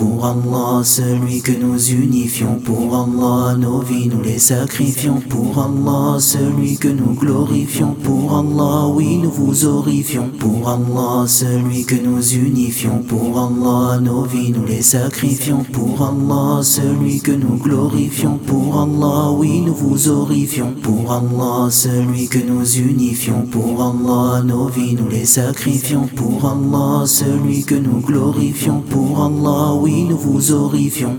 pour Allah, celui que nous unifions, pour Allah, nos vies nous les sacrifions, pour Allah, celui que nous glorifions, pour Allah, oui, nous vous horrifions, pour Allah, celui que nous unifions, pour Allah, nos vies nous les sacrifions, pour Allah, celui que nous glorifions, pour Allah, oui, nous vous horrifions, pour Allah, celui que nous unifions, pour Allah, nos vies nous les sacrifions, pour Allah, celui que nous glorifions, pour Allah, oui, nous vous horrifions.